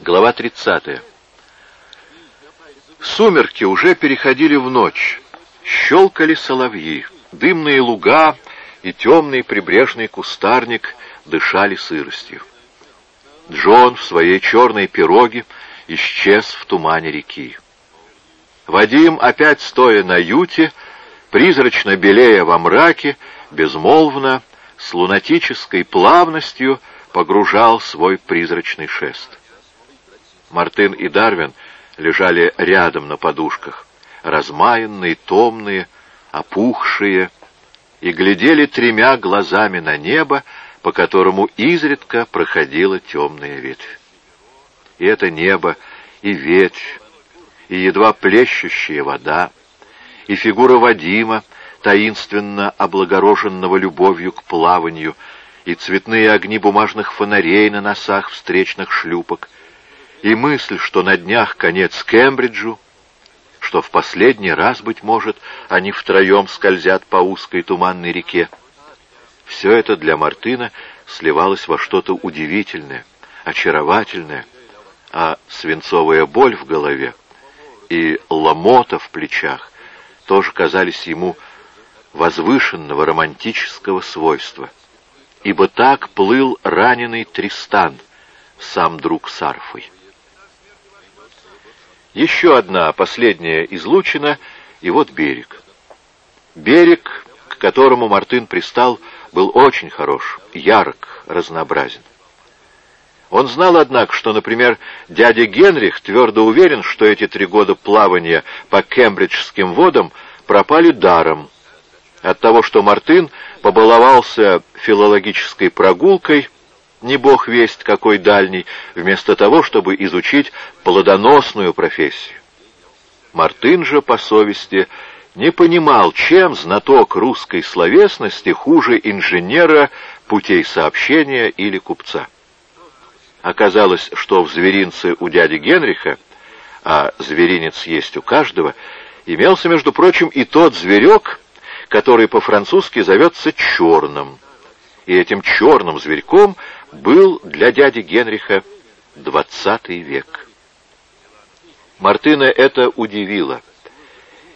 Глава 30. Сумерки уже переходили в ночь. Щелкали соловьи. Дымные луга и темный прибрежный кустарник дышали сыростью. Джон в своей черной пироге исчез в тумане реки. Вадим, опять стоя на юте, призрачно белея во мраке, безмолвно, с лунатической плавностью погружал свой призрачный шест. Мартын и Дарвин лежали рядом на подушках, размаянные, томные, опухшие, и глядели тремя глазами на небо, по которому изредка проходила темная ветвь. И это небо, и ветвь, и едва плещущая вода, и фигура Вадима, таинственно облагороженного любовью к плаванию, и цветные огни бумажных фонарей на носах встречных шлюпок, и мысль, что на днях конец Кембриджу, что в последний раз, быть может, они втроем скользят по узкой туманной реке. Все это для Мартына сливалось во что-то удивительное, очаровательное, а свинцовая боль в голове и ломота в плечах тоже казались ему возвышенного романтического свойства, ибо так плыл раненый Тристан, сам друг с арфой. Еще одна последняя излучина, и вот берег. Берег, к которому Мартын пристал, был очень хорош, ярок, разнообразен. Он знал, однако, что, например, дядя Генрих твердо уверен, что эти три года плавания по кембриджским водам пропали даром, от того, что Мартын побаловался филологической прогулкой, не бог весть какой дальний, вместо того, чтобы изучить плодоносную профессию. Мартын же, по совести, не понимал, чем знаток русской словесности хуже инженера путей сообщения или купца. Оказалось, что в зверинце у дяди Генриха, а зверинец есть у каждого, имелся, между прочим, и тот зверек, который по-французски зовется черным. И этим черным зверьком был для дяди Генриха двадцатый век. Мартына это удивило,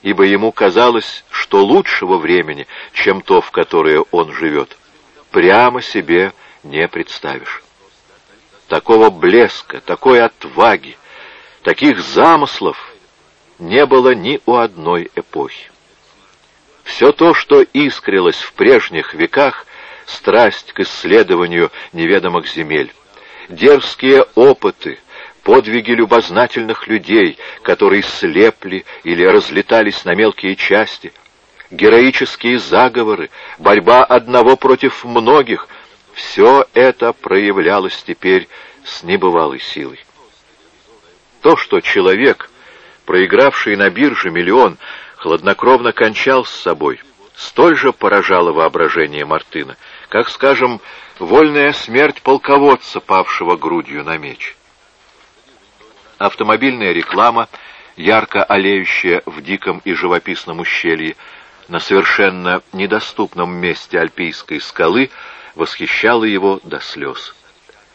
ибо ему казалось, что лучшего времени, чем то, в которое он живет, прямо себе не представишь. Такого блеска, такой отваги, таких замыслов не было ни у одной эпохи. Все то, что искрилось в прежних веках, страсть к исследованию неведомых земель, дерзкие опыты, подвиги любознательных людей, которые слепли или разлетались на мелкие части, героические заговоры, борьба одного против многих — все это проявлялось теперь с небывалой силой. То, что человек, проигравший на бирже миллион, хладнокровно кончал с собой, столь же поражало воображение Мартына, как, скажем, вольная смерть полководца, павшего грудью на меч. Автомобильная реклама, ярко олеющая в диком и живописном ущелье, на совершенно недоступном месте Альпийской скалы, восхищала его до слез.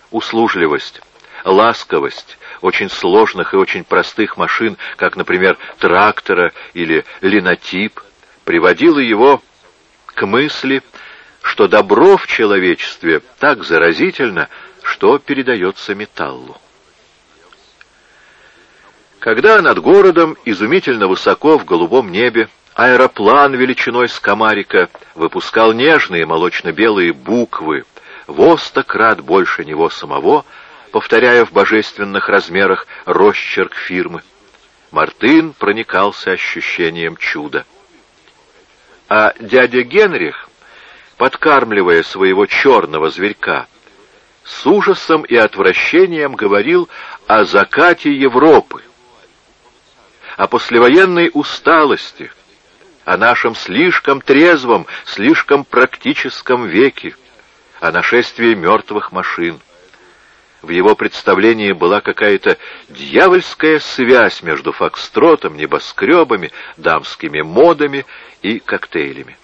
Услужливость, ласковость очень сложных и очень простых машин, как, например, трактора или линотип, приводила его к мысли, что добро в человечестве так заразительно, что передается металлу. Когда над городом, изумительно высоко в голубом небе, аэроплан величиной с комарика выпускал нежные молочно-белые буквы, во сто крат больше него самого, повторяя в божественных размерах росчерк фирмы, Мартын проникался ощущением чуда. А дядя Генрих подкармливая своего черного зверька, с ужасом и отвращением говорил о закате Европы, о послевоенной усталости, о нашем слишком трезвом, слишком практическом веке, о нашествии мертвых машин. В его представлении была какая-то дьявольская связь между фокстротом, небоскребами, дамскими модами и коктейлями.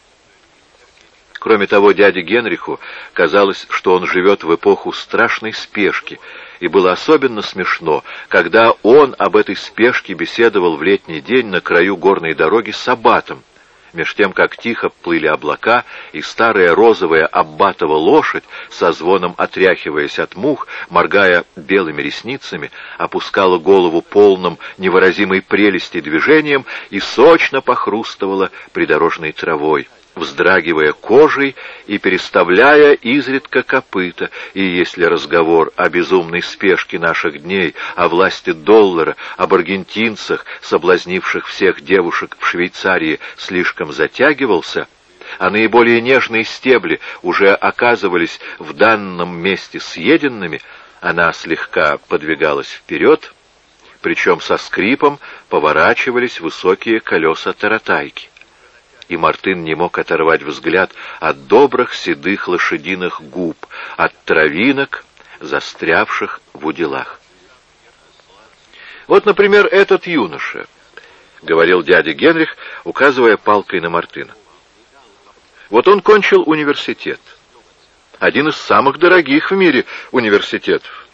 Кроме того, дяде Генриху казалось, что он живет в эпоху страшной спешки, и было особенно смешно, когда он об этой спешке беседовал в летний день на краю горной дороги с Аббатом, меж тем, как тихо плыли облака, и старая розовая Аббатова лошадь, со звоном отряхиваясь от мух, моргая белыми ресницами, опускала голову полным невыразимой прелести движением и сочно похрустывала придорожной травой вздрагивая кожей и переставляя изредка копыта, и если разговор о безумной спешке наших дней, о власти доллара, об аргентинцах, соблазнивших всех девушек в Швейцарии, слишком затягивался, а наиболее нежные стебли уже оказывались в данном месте съеденными, она слегка подвигалась вперед, причем со скрипом поворачивались высокие колеса таратайки и Мартын не мог оторвать взгляд от добрых седых лошадиных губ, от травинок, застрявших в уделах. «Вот, например, этот юноша», — говорил дядя Генрих, указывая палкой на Мартына. «Вот он кончил университет. Один из самых дорогих в мире университетов.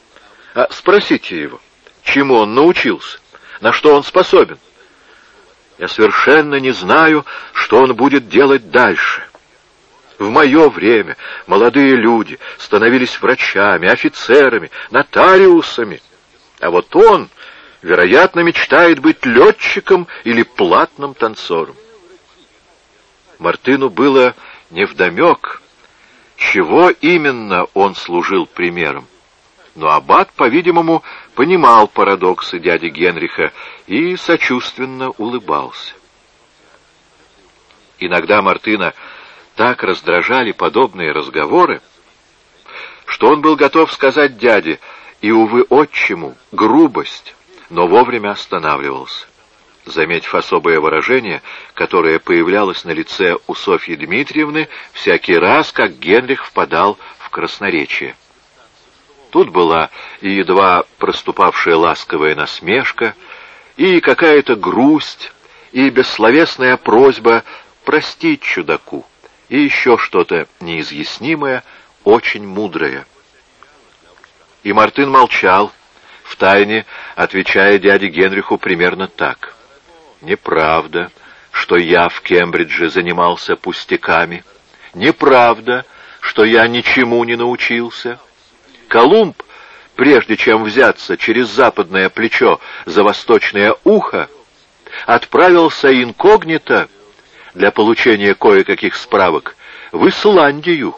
А спросите его, чему он научился, на что он способен. Я совершенно не знаю, что он будет делать дальше. В мое время молодые люди становились врачами, офицерами, нотариусами. А вот он, вероятно, мечтает быть летчиком или платным танцором. Мартыну было невдомек, чего именно он служил примером. Но аббат, по-видимому, понимал парадоксы дяди Генриха и сочувственно улыбался. Иногда Мартына так раздражали подобные разговоры, что он был готов сказать дяде и, увы, отчиму, грубость, но вовремя останавливался. Заметив особое выражение, которое появлялось на лице у Софьи Дмитриевны всякий раз, как Генрих впадал в красноречие. Тут была и едва проступавшая ласковая насмешка, и какая-то грусть, и бессловесная просьба простить чудаку, и еще что-то неизъяснимое, очень мудрое. И Мартын молчал, втайне отвечая дяде Генриху примерно так. «Неправда, что я в Кембридже занимался пустяками. Неправда, что я ничему не научился». Колумб, прежде чем взяться через западное плечо за восточное ухо, отправился инкогнито для получения кое-каких справок в Исландию,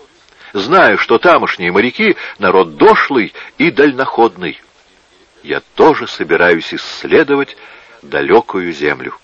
зная, что тамошние моряки — народ дошлый и дальноходный. Я тоже собираюсь исследовать далекую землю.